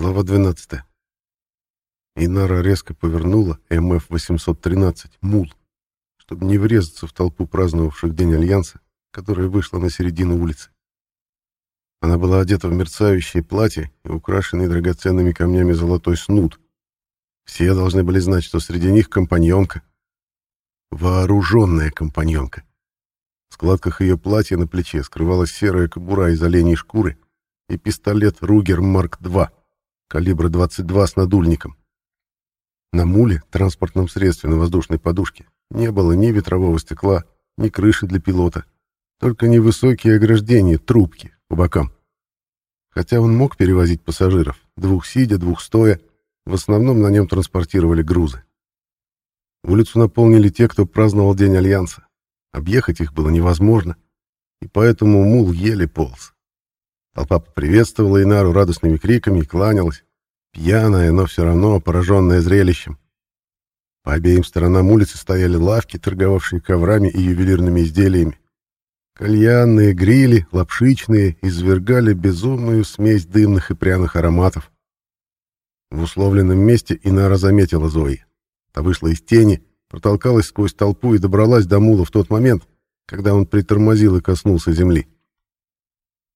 Глава 12. Инара резко повернула МФ-813 «Мул», чтобы не врезаться в толпу праздновавших День Альянса, которая вышла на середину улицы. Она была одета в мерцающее платье и украшенный драгоценными камнями золотой снуд. Все должны были знать, что среди них компаньонка. Вооруженная компаньонка. В складках ее платья на плече скрывалась серая кобура из оленей шкуры и пистолет «Ругер Марк-2» калибра 22 с надульником. На муле, транспортном средстве на воздушной подушке, не было ни ветрового стекла, ни крыши для пилота, только невысокие ограждения, трубки по бокам. Хотя он мог перевозить пассажиров, двух сидя, двух стоя, в основном на нем транспортировали грузы. Улицу наполнили те, кто праздновал День Альянса. Объехать их было невозможно, и поэтому мул еле полз. Толпа поприветствовала Инару радостными криками и кланялась, пьяная, но все равно пораженная зрелищем. По обеим сторонам улицы стояли лавки, торговавшие коврами и ювелирными изделиями. Кальянные, грили, лапшичные извергали безумную смесь дымных и пряных ароматов. В условленном месте Инара заметила Зои. Та вышла из тени, протолкалась сквозь толпу и добралась до мула в тот момент, когда он притормозил и коснулся земли.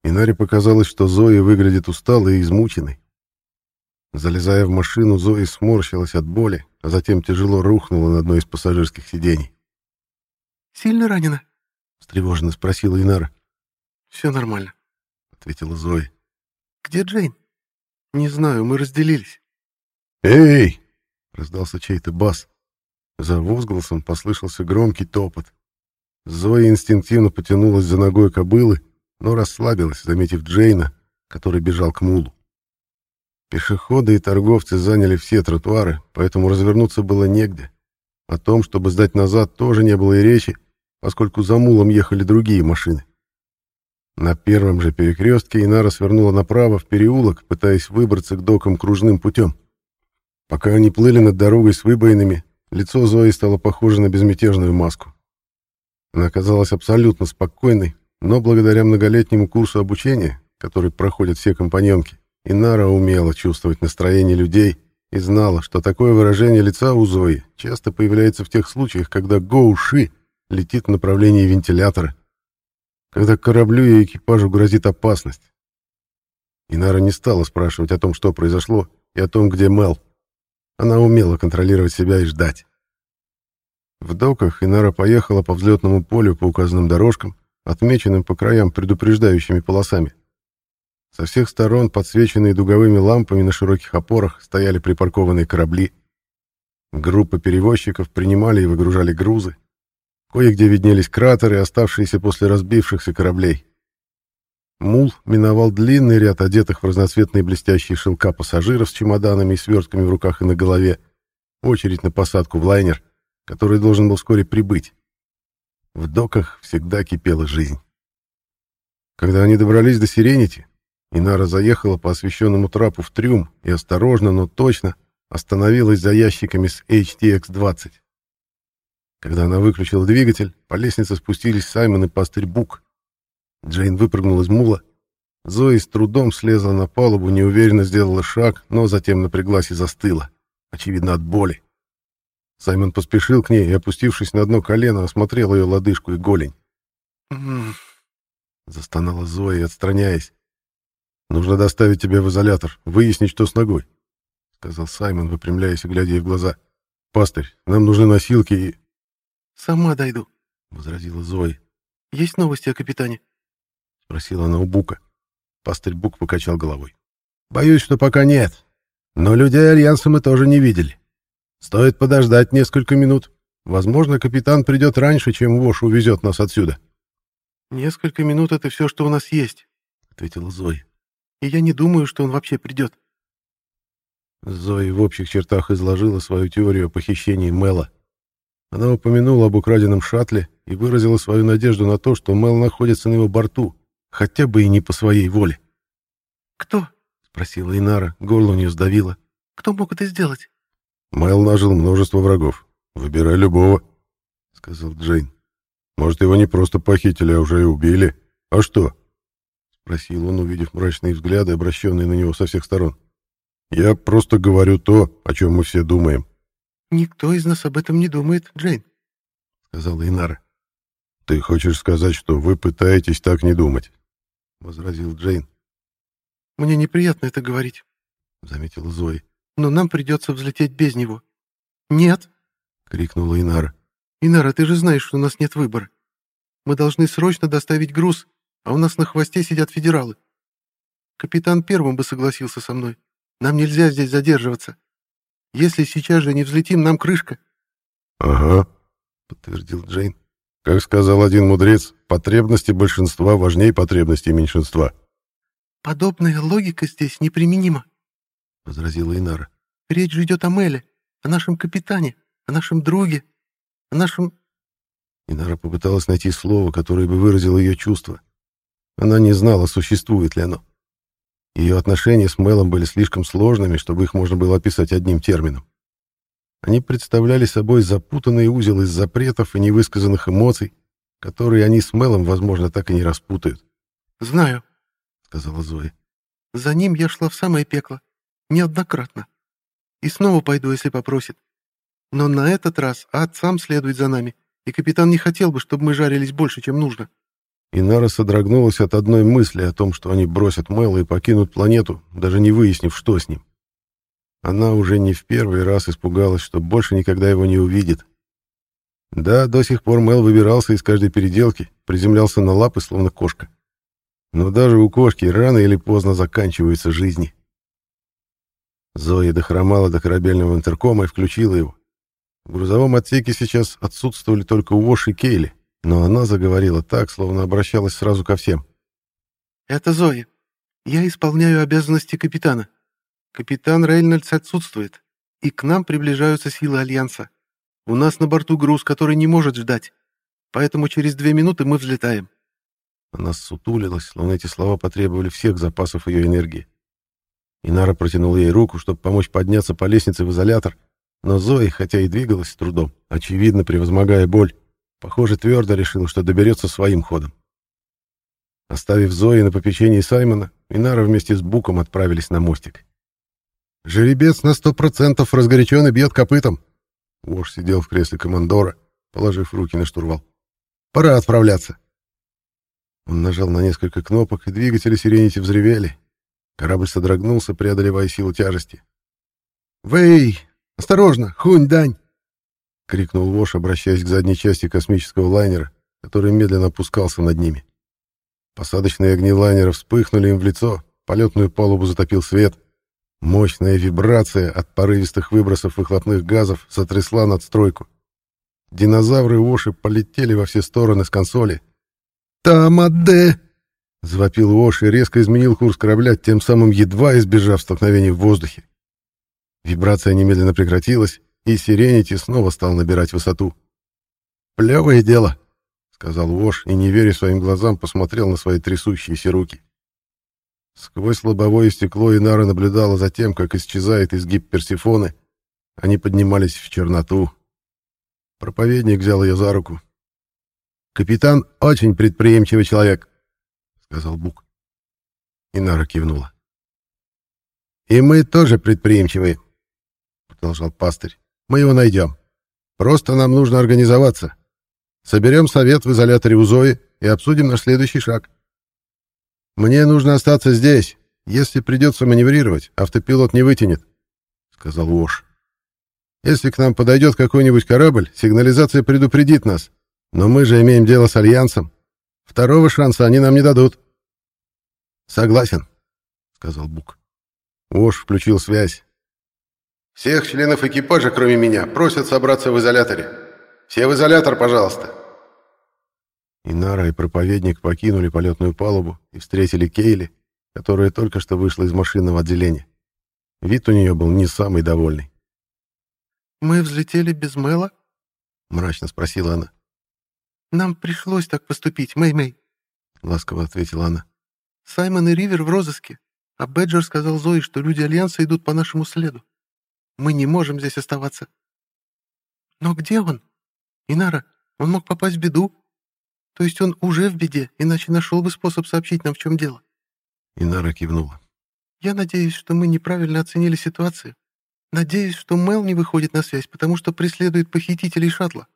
Инаре показалось, что Зои выглядит усталой и измученной. Залезая в машину, Зои сморщилась от боли, а затем тяжело рухнула на одно из пассажирских сидений. «Сильно ранена?» — встревоженно спросила Инара. «Все нормально», — ответила Зои. «Где Джейн?» «Не знаю, мы разделились». «Эй!» — раздался чей-то бас. За возгласом послышался громкий топот. Зоя инстинктивно потянулась за ногой кобылы, но расслабилась, заметив Джейна, который бежал к мулу. Пешеходы и торговцы заняли все тротуары, поэтому развернуться было негде. О том, чтобы сдать назад, тоже не было и речи, поскольку за мулом ехали другие машины. На первом же перекрестке Инара свернула направо в переулок, пытаясь выбраться к докам кружным путем. Пока они плыли над дорогой с выбоинами, лицо Зои стало похоже на безмятежную маску. Она оказалась абсолютно спокойной, но благодаря многолетнему курсу обучения, который проходят все компаньонки, Инара умела чувствовать настроение людей и знала, что такое выражение лица у Зои часто появляется в тех случаях, когда Гоуши летит в направлении вентилятора, когда кораблю и экипажу грозит опасность. Инара не стала спрашивать о том, что произошло, и о том, где Мел. Она умела контролировать себя и ждать. В доках Инара поехала по взлетному полю по указанным дорожкам, отмеченным по краям предупреждающими полосами. Со всех сторон, подсвеченные дуговыми лампами на широких опорах, стояли припаркованные корабли. Группы перевозчиков принимали и выгружали грузы. Кое-где виднелись кратеры, оставшиеся после разбившихся кораблей. Мул миновал длинный ряд одетых в разноцветные блестящие шелка пассажиров с чемоданами и свертками в руках и на голове. Очередь на посадку в лайнер, который должен был вскоре прибыть. В доках всегда кипела жизнь. Когда они добрались до Сиренити, Инара заехала по освещенному трапу в трюм и осторожно, но точно остановилась за ящиками с HTX-20. Когда она выключила двигатель, по лестнице спустились Саймон и пастырь Бук. Джейн выпрыгнул из мула. Зои с трудом слезла на палубу, неуверенно сделала шаг, но затем напряглась и застыла, очевидно, от боли. Саймон поспешил к ней и, опустившись на одно колено, осмотрел ее лодыжку и голень. Застонала Зоя, отстраняясь. «Нужно доставить тебя в изолятор, выяснить, что с ногой», — сказал Саймон, выпрямляясь и глядя ей в глаза. «Пастырь, нам нужны носилки и...» «Сама дойду», — возразила Зоя. «Есть новости о капитане?» — спросила она у Бука. Пастырь Бук покачал головой. «Боюсь, что пока нет. Но людей Альянса мы тоже не видели. Стоит подождать несколько минут. Возможно, капитан придет раньше, чем Вош увезет нас отсюда. «Несколько минут — это все, что у нас есть», — ответила Зоя. «И я не думаю, что он вообще придет». Зоя в общих чертах изложила свою теорию о похищении Мэла. Она упомянула об украденном шаттле и выразила свою надежду на то, что Мэл находится на его борту, хотя бы и не по своей воле. «Кто?» — спросила Инара, горло у нее сдавило. «Кто мог это сделать?» Майл нажил множество врагов. Выбирай любого, — сказал Джейн. Может, его не просто похитили, а уже и убили. А что? — спросил он, увидев мрачные взгляды, обращенные на него со всех сторон. Я просто говорю то, о чем мы все думаем. Никто из нас об этом не думает, Джейн, сказала Инара. Ты хочешь сказать, что вы пытаетесь так не думать? возразил Джейн. Мне неприятно это говорить, заметила Зои. Но нам придется взлететь без него. Нет, крикнула Инара. Инара, ты же знаешь, что у нас нет выбора. Мы должны срочно доставить груз, а у нас на хвосте сидят федералы. Капитан первым бы согласился со мной. Нам нельзя здесь задерживаться. Если сейчас же не взлетим, нам крышка. — Ага, — подтвердил Джейн. — Как сказал один мудрец, потребности большинства важнее потребностей меньшинства. — Подобная логика здесь неприменима, — возразила Инара. — Речь же идет о Меле, о нашем капитане, о нашем друге, о нашем... Инара попыталась найти слово, которое бы выразило ее чувства. Она не знала, существует ли оно. Ее отношения с Мелом были слишком сложными, чтобы их можно было описать одним термином. Они представляли собой запутанный узел из запретов и невысказанных эмоций, которые они с Мелом, возможно, так и не распутают. «Знаю», — сказала Зоя. «За ним я шла в самое пекло. Неоднократно. И снова пойду, если попросит. Но на этот раз ад сам следует за нами, и капитан не хотел бы, чтобы мы жарились больше, чем нужно». Инара содрогнулась от одной мысли о том, что они бросят Мэла и покинут планету, даже не выяснив, что с ним. Она уже не в первый раз испугалась, что больше никогда его не увидит. Да, до сих пор Мэл выбирался из каждой переделки, приземлялся на лапы, словно кошка. Но даже у кошки рано или поздно заканчиваются жизни. Зоя дохромала до корабельного интеркома и включила его. В грузовом отсеке сейчас отсутствовали только Уош и Кейли. Но она заговорила так, словно обращалась сразу ко всем. «Это Зоя. Я исполняю обязанности капитана. Капитан Рейнольдс отсутствует, и к нам приближаются силы Альянса. У нас на борту груз, который не может ждать, поэтому через две минуты мы взлетаем». Она сутулилась, словно эти слова потребовали всех запасов ее энергии. Инара протянула ей руку, чтобы помочь подняться по лестнице в изолятор, но Зоя, хотя и двигалась с трудом, очевидно превозмогая боль, Похоже, твердо решил, что доберется своим ходом. Оставив Зои на попечении Саймона, Инара вместе с Буком отправились на мостик. «Жеребец на сто процентов разгорячен и бьет копытом!» Вож сидел в кресле командора, положив руки на штурвал. «Пора отправляться!» Он нажал на несколько кнопок, и двигатели Сиренити взревели. Корабль содрогнулся, преодолевая силу тяжести. «Вэй! Осторожно! Хунь-дань!» — крикнул Вош, обращаясь к задней части космического лайнера, который медленно опускался над ними. Посадочные огни лайнера вспыхнули им в лицо, полетную палубу затопил свет. Мощная вибрация от порывистых выбросов выхлопных газов сотрясла надстройку. Динозавры Воши полетели во все стороны с консоли. «Тамаде!» — завопил Вош и резко изменил курс корабля, тем самым едва избежав столкновений в воздухе. Вибрация немедленно прекратилась, и Сиренити снова стал набирать высоту. «Плевое дело», — сказал Вош и, не веря своим глазам, посмотрел на свои трясущиеся руки. Сквозь лобовое стекло Инара наблюдала за тем, как исчезает изгиб Персифоны. Они поднимались в черноту. Проповедник взял ее за руку. «Капитан очень предприимчивый человек», — сказал Бук. Инара кивнула. «И мы тоже предприимчивые», — продолжал пастырь. Мы его найдем. Просто нам нужно организоваться. Соберем совет в изоляторе у Зои и обсудим наш следующий шаг. Мне нужно остаться здесь. Если придется маневрировать, автопилот не вытянет, — сказал Уош. Если к нам подойдет какой-нибудь корабль, сигнализация предупредит нас. Но мы же имеем дело с Альянсом. Второго шанса они нам не дадут. Согласен, — сказал Бук. Уош включил связь. Всех членов экипажа, кроме меня, просят собраться в изоляторе. Все в изолятор, пожалуйста. Инара и проповедник покинули полетную палубу и встретили Кейли, которая только что вышла из машинного отделения. Вид у нее был не самый довольный. «Мы взлетели без Мэла?» — мрачно спросила она. «Нам пришлось так поступить, Мэй-Мэй», — ласково ответила она. «Саймон и Ривер в розыске, а Бэджер сказал Зои, что люди Альянса идут по нашему следу. Мы не можем здесь оставаться. Но где он? Инара, он мог попасть в беду. То есть он уже в беде, иначе нашел бы способ сообщить нам, в чем дело. Инара кивнула. Я надеюсь, что мы неправильно оценили ситуацию. Надеюсь, что Мел не выходит на связь, потому что преследует похитителей шаттла.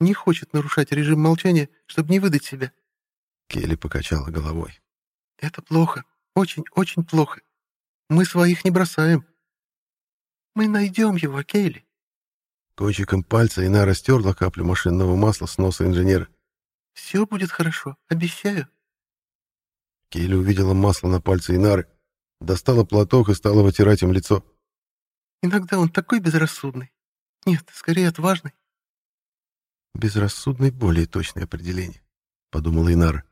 Не хочет нарушать режим молчания, чтобы не выдать себя. Келли покачала головой. Это плохо. Очень-очень плохо. Мы своих не бросаем. Мы найдем его, Кейли. Кончиком пальца Ина растерла каплю машинного масла с носа инженера. Все будет хорошо, обещаю. Кейли увидела масло на пальце Инары, достала платок и стала вытирать им лицо. Иногда он такой безрассудный. Нет, скорее отважный. Безрассудный — более точное определение, — подумала Инара.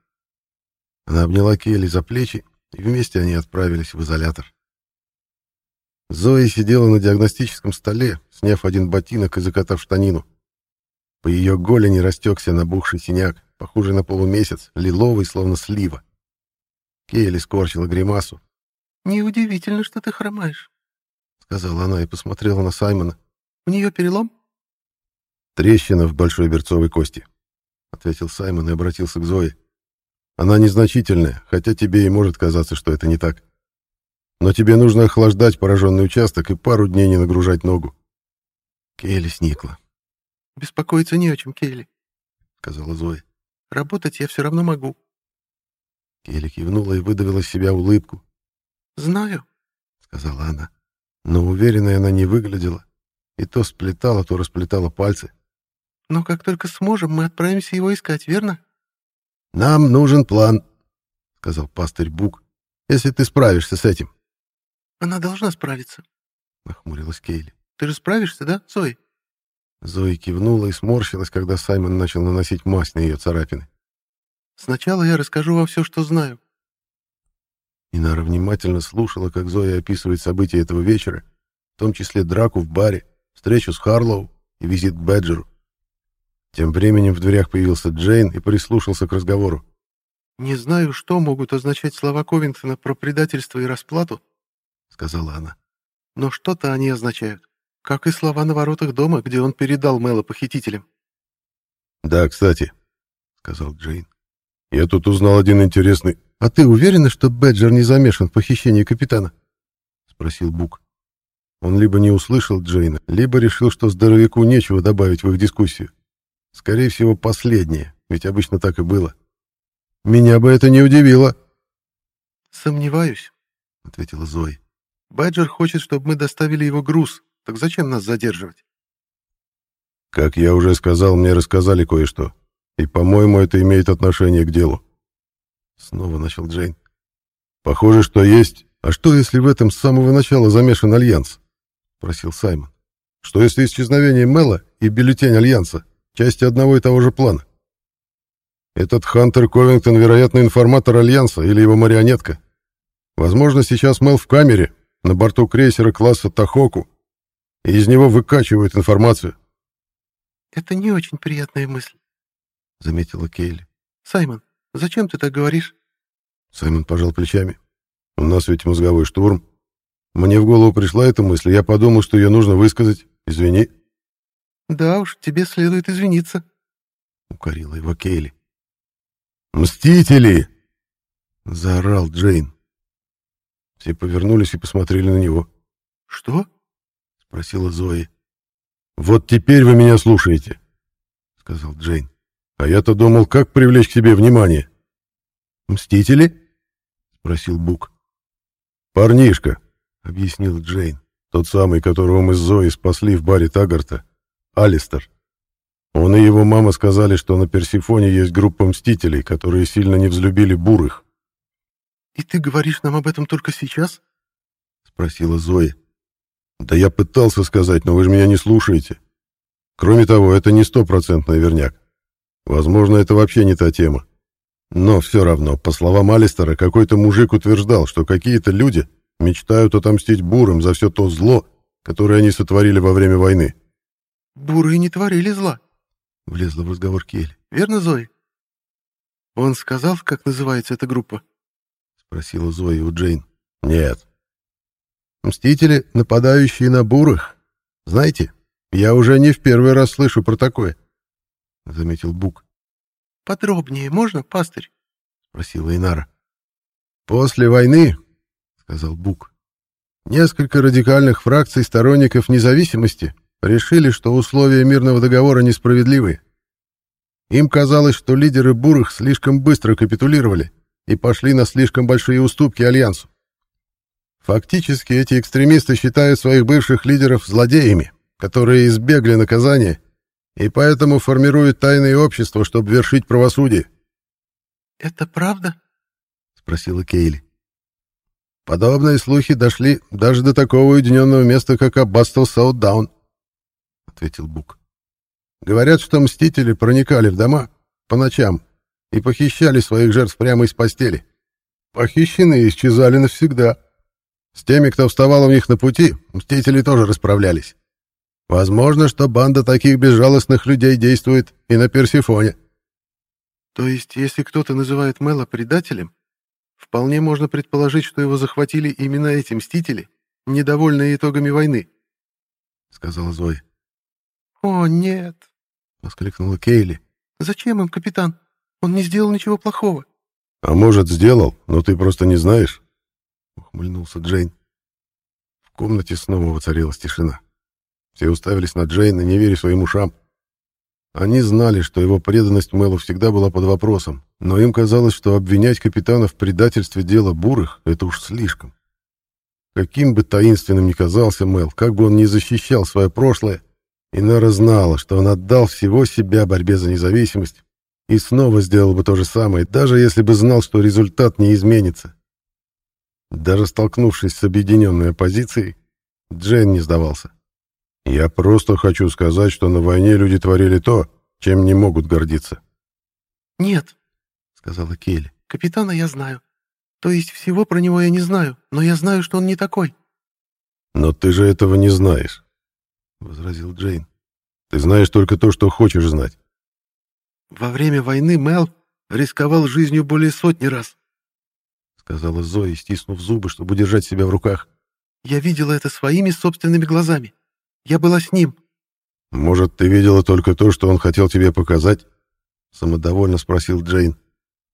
Она обняла Келли за плечи, и вместе они отправились в изолятор. Зоя сидела на диагностическом столе, сняв один ботинок и закатав штанину. По ее голени растекся набухший синяк, похожий на полумесяц, лиловый, словно слива. Кейли скорчила гримасу. «Неудивительно, что ты хромаешь», — сказала она и посмотрела на Саймона. «У нее перелом?» «Трещина в большой берцовой кости», — ответил Саймон и обратился к Зое. «Она незначительная, хотя тебе и может казаться, что это не так. Но тебе нужно охлаждать пораженный участок и пару дней не нагружать ногу». Кейли сникла. «Беспокоиться не о чем, Кейли», — сказала Зоя. «Работать я все равно могу». Келли кивнула и выдавила из себя улыбку. «Знаю», — сказала она. Но уверенной она не выглядела. И то сплетала, то расплетала пальцы. «Но как только сможем, мы отправимся его искать, верно?» «Нам нужен план», — сказал пастырь Бук, — «если ты справишься с этим». «Она должна справиться», — нахмурилась Кейли. «Ты же справишься, да, Зои?» Зои кивнула и сморщилась, когда Саймон начал наносить мазь на ее царапины. Сначала я расскажу вам все, что знаю». Инара внимательно слушала, как Зоя описывает события этого вечера, в том числе драку в баре, встречу с Харлоу и визит к Бэджеру. Тем временем в дверях появился Джейн и прислушался к разговору. «Не знаю, что могут означать слова Ковингтона про предательство и расплату», — сказала она. «Но что-то они означают, как и слова на воротах дома, где он передал Мэла похитителям». «Да, кстати», — сказал Джейн. Я тут узнал один интересный... — А ты уверена, что Бэджер не замешан в похищении капитана? — спросил Бук. Он либо не услышал Джейна, либо решил, что здоровяку нечего добавить в их дискуссию. Скорее всего, последнее, ведь обычно так и было. Меня бы это не удивило. «Сомневаюсь», — ответила Зои. «Бэджер хочет, чтобы мы доставили его груз. Так зачем нас задерживать?» «Как я уже сказал, мне рассказали кое-что. И, по-моему, это имеет отношение к делу. Снова начал Джейн. Похоже, что есть. А что, если в этом с самого начала замешан Альянс? Спросил Саймон. Что, если исчезновение Мэла и бюллетень Альянса части одного и того же плана? Этот Хантер Ковингтон, вероятно, информатор Альянса или его марионетка. Возможно, сейчас Мэл в камере, на борту крейсера класса Тохоку, и из него выкачивают информацию. «Это не очень приятная мысль», — заметила Кейли. «Саймон, зачем ты так говоришь?» Саймон пожал плечами. «У нас ведь мозговой штурм. Мне в голову пришла эта мысль, я подумал, что ее нужно высказать. Извини». «Да уж, тебе следует извиниться», — укорила его Кейли. «Мстители!» — заорал Джейн. Все повернулись и посмотрели на него. «Что?» — спросила Зои. «Вот теперь вы меня слушаете», — сказал Джейн. А я-то думал, как привлечь к себе внимание. «Мстители?» — спросил Бук. «Парнишка», — объяснил Джейн, тот самый, которого мы с Зоей спасли в баре Тагарта, Алистер. Он и его мама сказали, что на Персифоне есть группа мстителей, которые сильно не взлюбили бурых. «И ты говоришь нам об этом только сейчас?» — спросила Зоя. «Да я пытался сказать, но вы же меня не слушаете. Кроме того, это не стопроцентный верняк. Возможно, это вообще не та тема. Но все равно, по словам Алистера, какой-то мужик утверждал, что какие-то люди мечтают отомстить бурам за все то зло, которое они сотворили во время войны. «Буры не творили зла», — влезла в разговор Келли. «Верно, Зои?» «Он сказал, как называется эта группа?» — спросила Зои у Джейн. «Нет». «Мстители, нападающие на бурых. Знаете, я уже не в первый раз слышу про такое. — заметил Бук. «Подробнее можно, пастырь?» — спросила Инара. «После войны, — сказал Бук, Несколько радикальных фракций сторонников независимости решили, что условия мирного договора несправедливы. Им казалось, что лидеры бурых слишком быстро капитулировали и пошли на слишком большие уступки Альянсу. Фактически эти экстремисты считают своих бывших лидеров злодеями, которые избегли наказания, и поэтому формируют тайные общества, чтобы вершить правосудие. «Это правда?» — спросила Кейли. Подобные слухи дошли даже до такого уединенного места, как Аббастл Саутдаун, — ответил Бук. Говорят, что мстители проникали в дома по ночам и похищали своих жертв прямо из постели. Похищенные исчезали навсегда. С теми, кто вставал у них на пути, мстители тоже расправлялись. Возможно, что банда таких безжалостных людей действует и на Персифоне. То есть, если кто-то называет Мэла предателем, вполне можно предположить, что его захватили именно эти мстители, недовольные итогами войны, — сказала Зоя. «О, нет!» — воскликнула Кейли. «Зачем им, капитан? Он не сделал ничего плохого». «А может, сделал, но ты просто не знаешь?» — ухмыльнулся Джейн. В комнате снова воцарилась тишина. Все уставились на Джейна, не веря своим ушам. Они знали, что его преданность Мэлу всегда была под вопросом, но им казалось, что обвинять капитана в предательстве дела бурых — это уж слишком. Каким бы таинственным ни казался Мэл, как бы он ни защищал свое прошлое, Инара знала, что он отдал всего себя борьбе за независимость и снова сделал бы то же самое, даже если бы знал, что результат не изменится. Даже столкнувшись с объединенной оппозицией, Джен не сдавался. «Я просто хочу сказать, что на войне люди творили то, чем не могут гордиться». «Нет», — сказала Келли, — «капитана я знаю. То есть всего про него я не знаю, но я знаю, что он не такой». «Но ты же этого не знаешь. — возразил Джейн. «Ты знаешь только то, что хочешь знать». «Во время войны Мел рисковал жизнью более сотни раз», — сказала Зоя, стиснув зубы, чтобы удержать себя в руках. «Я видела это своими собственными глазами. Я была с ним». «Может, ты видела только то, что он хотел тебе показать?» — самодовольно спросил Джейн.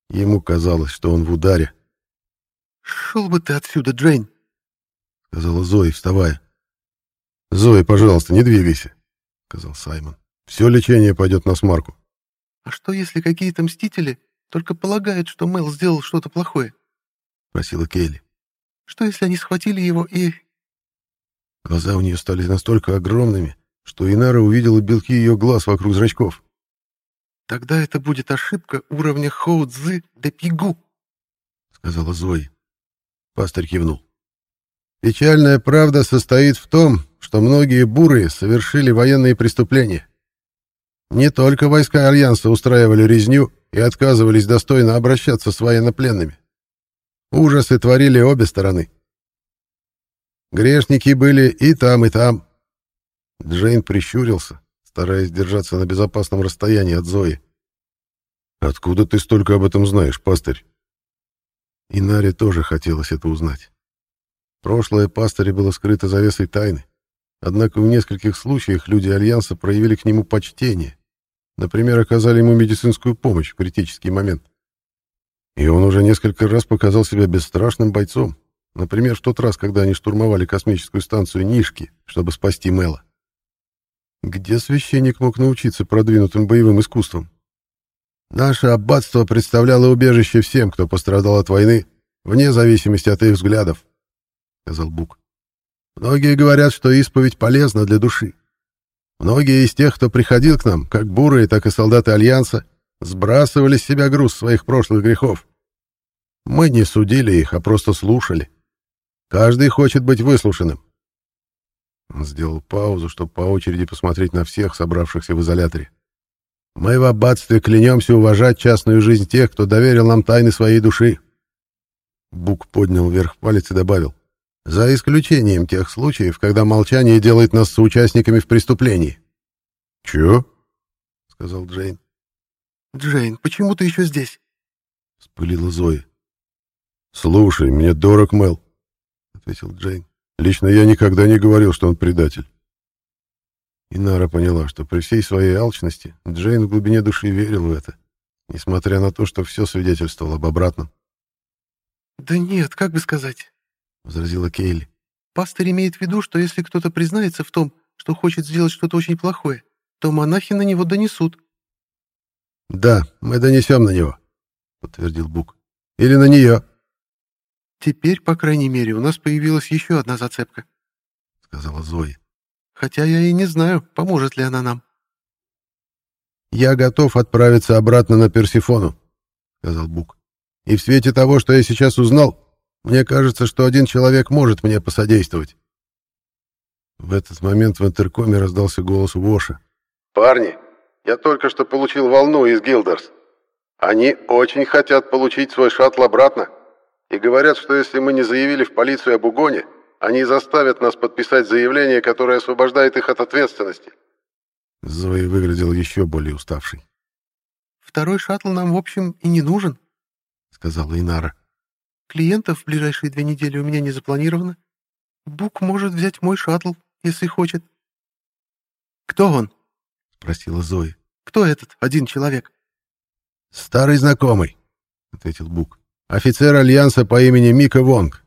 Ему казалось, что он в ударе. «Шел бы ты отсюда, Джейн», — сказала Зоя, вставая. «Зоя, пожалуйста, не двигайся», — сказал Саймон. «Все лечение пойдет на смарку». «А что, если какие-то мстители только полагают, что Мел сделал что-то плохое?» — спросила Келли. «Что, если они схватили его и...» Глаза у нее стали настолько огромными, что Инара увидела белки ее глаз вокруг зрачков. «Тогда это будет ошибка уровня Хоу-Цзы де Пигу», — сказала Зои. Пастырь кивнул. «Печальная правда состоит в том, что многие бурые совершили военные преступления. Не только войска Альянса устраивали резню и отказывались достойно обращаться с военнопленными. Ужасы творили обе стороны. Грешники были и там, и там. Джейн прищурился, стараясь держаться на безопасном расстоянии от Зои. «Откуда ты столько об этом знаешь, пастырь?» Инаре тоже хотелось это узнать. Прошлое пастыря было скрыто завесой тайны. Однако в нескольких случаях люди Альянса проявили к нему почтение. Например, оказали ему медицинскую помощь в критический момент. И он уже несколько раз показал себя бесстрашным бойцом. Например, в тот раз, когда они штурмовали космическую станцию Нишки, чтобы спасти Мэла. Где священник мог научиться продвинутым боевым искусствам? Наше аббатство представляло убежище всем, кто пострадал от войны, вне зависимости от их взглядов, — сказал Бук. Многие говорят, что исповедь полезна для души. Многие из тех, кто приходил к нам, как бурые, так и солдаты Альянса, сбрасывали с себя груз своих прошлых грехов. Мы не судили их, а просто слушали. Каждый хочет быть выслушанным. Он сделал паузу, чтобы по очереди посмотреть на всех, собравшихся в изоляторе. Мы в аббатстве клянемся уважать частную жизнь тех, кто доверил нам тайны своей души. Бук поднял вверх палец и добавил. За исключением тех случаев, когда молчание делает нас соучастниками в преступлении. «Чё?» — сказал Джейн. «Джейн, почему ты еще здесь?» — вспылила Зоя. «Слушай, мне дорог Мел», — ответил Джейн. «Лично я никогда не говорил, что он предатель». Инара поняла, что при всей своей алчности Джейн в глубине души верил в это, несмотря на то, что все свидетельствовало об обратном. «Да нет, как бы сказать возразила Кейли. Пастырь имеет в виду, что если кто-то признается в том, что хочет сделать что-то очень плохое, то монахи на него донесут. «Да, мы донесем на него», — подтвердил Бук. «Или на нее». «Теперь, по крайней мере, у нас появилась еще одна зацепка», — сказала Зоя. «Хотя я и не знаю, поможет ли она нам». «Я готов отправиться обратно на Персифону», — сказал Бук. «И в свете того, что я сейчас узнал, мне кажется, что один человек может мне посодействовать». В этот момент в интеркоме раздался голос Воша. «Парни, я только что получил волну из Гилдерс. Они очень хотят получить свой шаттл обратно и говорят, что если мы не заявили в полицию об угоне, они заставят нас подписать заявление, которое освобождает их от ответственности». Зои выглядел еще более уставший. «Второй шаттл нам, в общем, и не нужен», — сказала Инара. «Клиентов в ближайшие две недели у меня не запланировано. Бук может взять мой шаттл, если хочет». «Кто он?» — спросила Зои. «Кто этот один человек?» «Старый знакомый», — ответил Бук. «Офицер Альянса по имени Мика Вонг.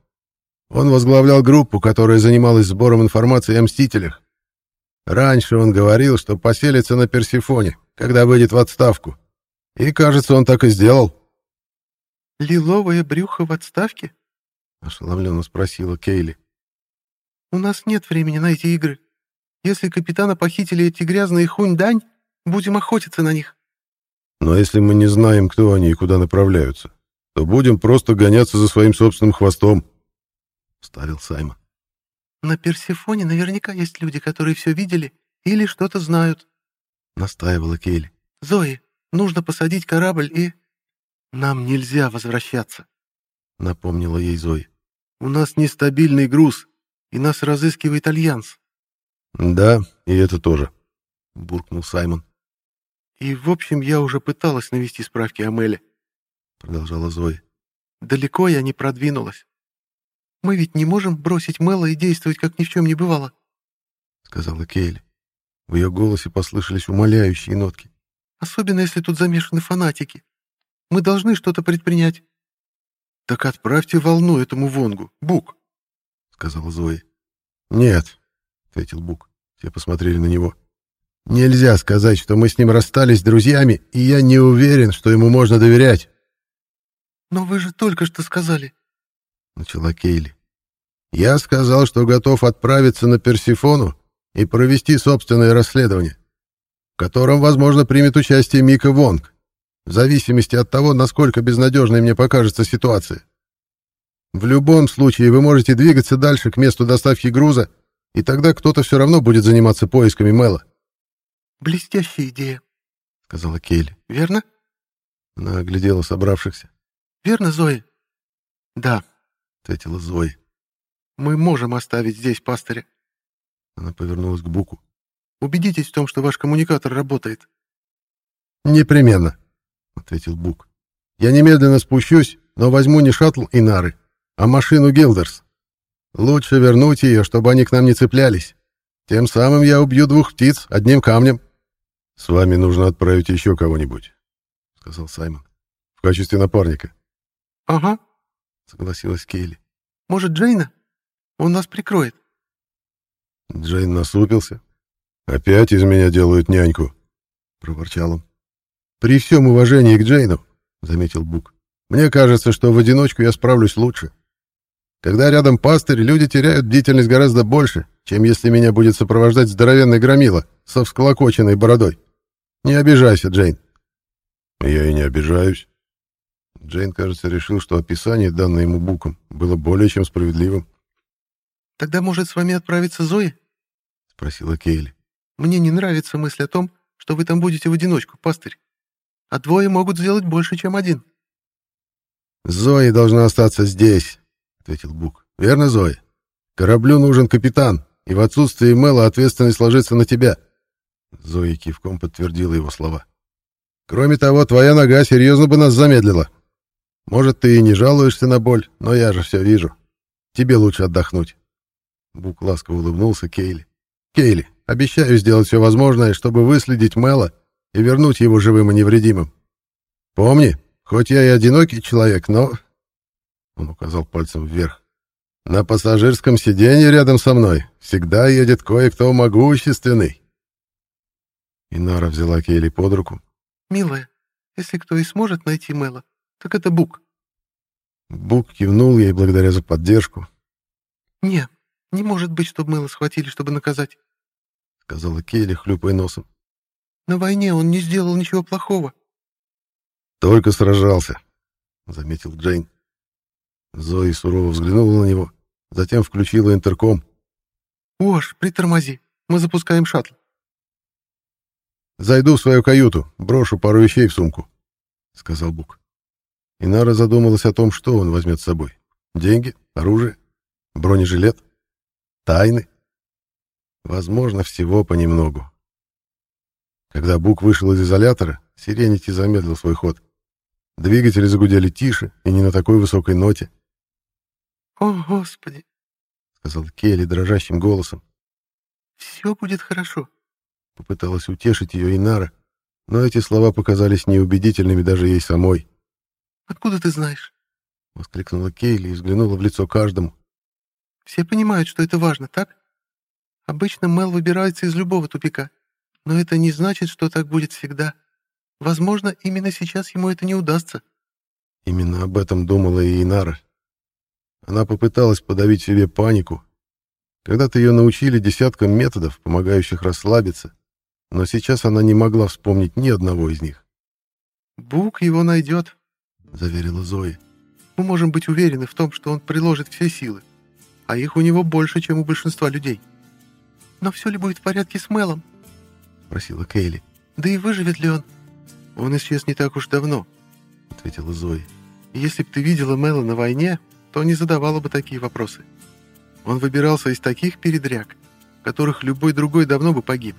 Он возглавлял группу, которая занималась сбором информации о Мстителях. Раньше он говорил, что поселится на Персифоне, когда выйдет в отставку. И, кажется, он так и сделал». «Лиловое брюхо в отставке?» — ошеломленно спросила Кейли. «У нас нет времени на эти игры. Если капитана похитили эти грязные хунь-дань, будем охотиться на них». «Но если мы не знаем, кто они и куда направляются, то будем просто гоняться за своим собственным хвостом», — вставил Саймон. «На Персифоне наверняка есть люди, которые все видели или что-то знают», — настаивала Кейли. «Зои, нужно посадить корабль и...» «Нам нельзя возвращаться», — напомнила ей Зои. «У нас нестабильный груз, и нас разыскивает Альянс». «Да, и это тоже», — буркнул Саймон. «И, в общем, я уже пыталась навести справки о Мэле», — продолжала Зои. «Далеко я не продвинулась. Мы ведь не можем бросить Мэла и действовать, как ни в чем не бывало», — сказала Кейли. В ее голосе послышались умоляющие нотки. «Особенно, если тут замешаны фанатики. Мы должны что-то предпринять. Так отправьте волну этому Вонгу, Бук, сказала Зои. Нет, ответил Бук. Все посмотрели на него. Нельзя сказать, что мы с ним расстались друзьями, и я не уверен, что ему можно доверять. Но вы же только что сказали, начала Кейли. Я сказал, что готов отправиться на Персифону и провести собственное расследование, в котором, возможно, примет участие Мика Вонг в зависимости от того, насколько безнадежной мне покажется ситуация. В любом случае вы можете двигаться дальше к месту доставки груза, и тогда кто-то все равно будет заниматься поисками Мэла. «Блестящая идея», — сказала Кейли. «Верно?» Она оглядела собравшихся. «Верно, Зои?» «Да», — ответила Зои. «Мы можем оставить здесь пастыря». Она повернулась к Буку. «Убедитесь в том, что ваш коммуникатор работает». «Непременно», ответил Бук. «Я немедленно спущусь, но возьму не шаттл и нары, а машину Гилдерс. Лучше вернуть ее, чтобы они к нам не цеплялись. Тем самым я убью двух птиц одним камнем». «С вами нужно отправить еще кого-нибудь», — сказал Саймон. «В качестве напарника». «Ага», — согласилась Кейли. «Может, Джейна? Он нас прикроет». Джейн насупился. «Опять из меня делают няньку», — проворчал он. «При всем уважении к Джейну», — заметил Бук, — «мне кажется, что в одиночку я справлюсь лучше. Когда рядом пастырь, люди теряют бдительность гораздо больше, чем если меня будет сопровождать здоровенный громила со всколокоченной бородой. Не обижайся, Джейн». «Я и не обижаюсь». Джейн, кажется, решил, что описание, данное ему Буком, было более чем справедливым. «Тогда, может, с вами отправиться Зои?» — спросила Кейли. «Мне не нравится мысль о том, что вы там будете в одиночку, пастырь а двое могут сделать больше, чем один. «Зои должна остаться здесь», — ответил Бук. «Верно, Зои? Кораблю нужен капитан, и в отсутствие Мэла ответственность ложится на тебя». Зои кивком подтвердила его слова. «Кроме того, твоя нога серьезно бы нас замедлила. Может, ты и не жалуешься на боль, но я же все вижу. Тебе лучше отдохнуть». Бук ласково улыбнулся Кейли. «Кейли, обещаю сделать все возможное, чтобы выследить Мэла и вернуть его живым и невредимым. Помни, хоть я и одинокий человек, но...» Он указал пальцем вверх. На пассажирском сиденье рядом со мной всегда едет кое-кто могущественный. Инара взяла Кейли под руку. «Милая, если кто и сможет найти Мэла, так это Бук». Бук кивнул ей благодаря за поддержку. «Не, не может быть, чтобы Мэла схватили, чтобы наказать», — сказала Кейли, хлюпая носом. «На войне он не сделал ничего плохого». «Только сражался», — заметил Джейн. Зои сурово взглянула на него, затем включила интерком. «Ош, притормози, мы запускаем шаттл». «Зайду в свою каюту, брошу пару вещей в сумку», — сказал Бук. Инара задумалась о том, что он возьмет с собой. Деньги, оружие, бронежилет, тайны. Возможно, всего понемногу. Когда Бук вышел из изолятора, Сиренити замедлил свой ход. Двигатели загудели тише и не на такой высокой ноте. «О, Господи!» — сказал Келли дрожащим голосом. «Все будет хорошо», — попыталась утешить ее Инара, но эти слова показались неубедительными даже ей самой. Откуда ты знаешь?» — воскликнула Кейли и взглянула в лицо каждому. «Все понимают, что это важно, так? Обычно Мел выбирается из любого тупика, но это не значит, что так будет всегда. Возможно, именно сейчас ему это не удастся». Именно об этом думала и Инара. Она попыталась подавить себе панику. Когда-то ее научили десяткам методов, помогающих расслабиться, но сейчас она не могла вспомнить ни одного из них. «Бук его найдет», — заверила Зоя. «Мы можем быть уверены в том, что он приложит все силы, а их у него больше, чем у большинства людей. Но все ли будет в порядке с Мелом?» — спросила Кейли. «Да и выживет ли он?» «Он исчез не так уж давно», — ответила Зоя. «Если бы ты видела Мела на войне, то не задавала бы такие вопросы. Он выбирался из таких передряг, которых любой другой давно бы погиб.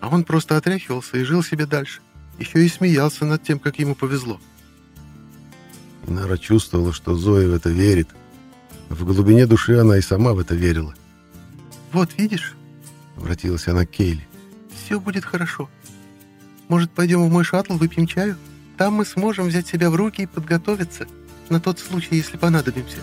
А он просто отряхивался и жил себе дальше. Еще и смеялся над тем, как ему повезло. Инара чувствовала, что Зоя в это верит. В глубине души она и сама в это верила. «Вот видишь?» — обратилась она к Кейли. «Все будет хорошо. Может, пойдем в мой шаттл, выпьем чаю? Там мы сможем взять себя в руки и подготовиться на тот случай, если понадобимся».